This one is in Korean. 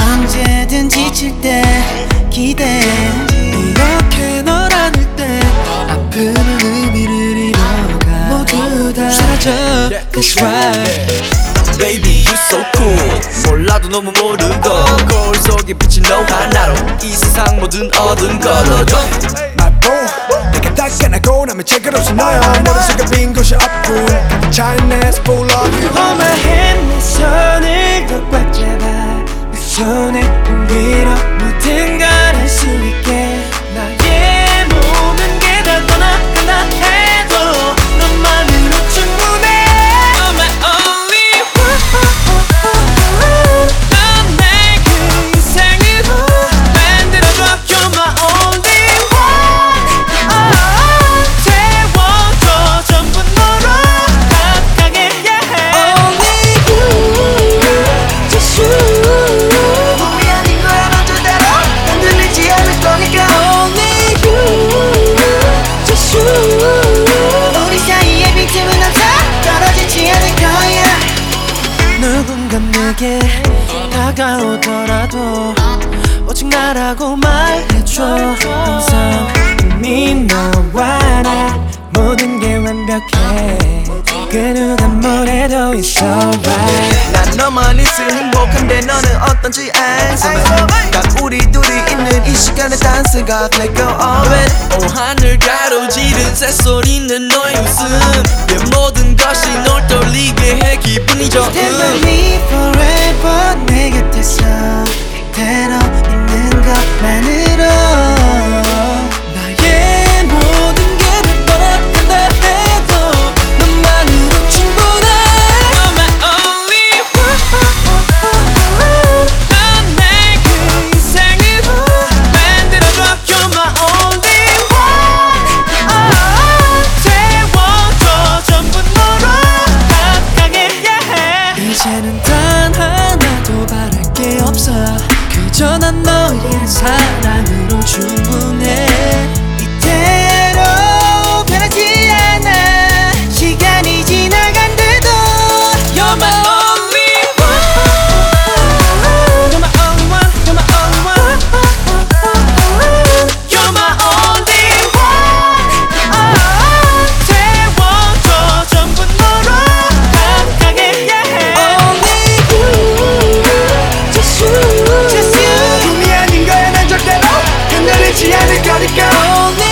언제든 지칠 때 기대. 이렇게 널 안을 때 아픔의 의미를 잃어가 모두 다 사라져. That's right. Baby you so cool. 몰라도 너무 모르고 거울 속에 비친 너 하나로 이 세상 모든 얻은 걸어줘. 말보 내가 닦아내고 나면 책을 없이 너야 머릿속에 빈 곳이 없고 차인에서 full of you 밀어 모든 걸 다가오더라도 오직 나라고 말해줘. 항상 이미 너와 나 모든 게 완벽해. 그 누가 뭐래도 it's alright. 난 너만 있으면 행복한데 너는 어떤지 안심해 딱 우리 둘이 있는 이 시간에 댄스가 Let go of it. 오 하늘 가로지른 새소리는 너의 웃음. 내 모든 것이 널 떨리게 해 기분이 좋음 i don't gotta go.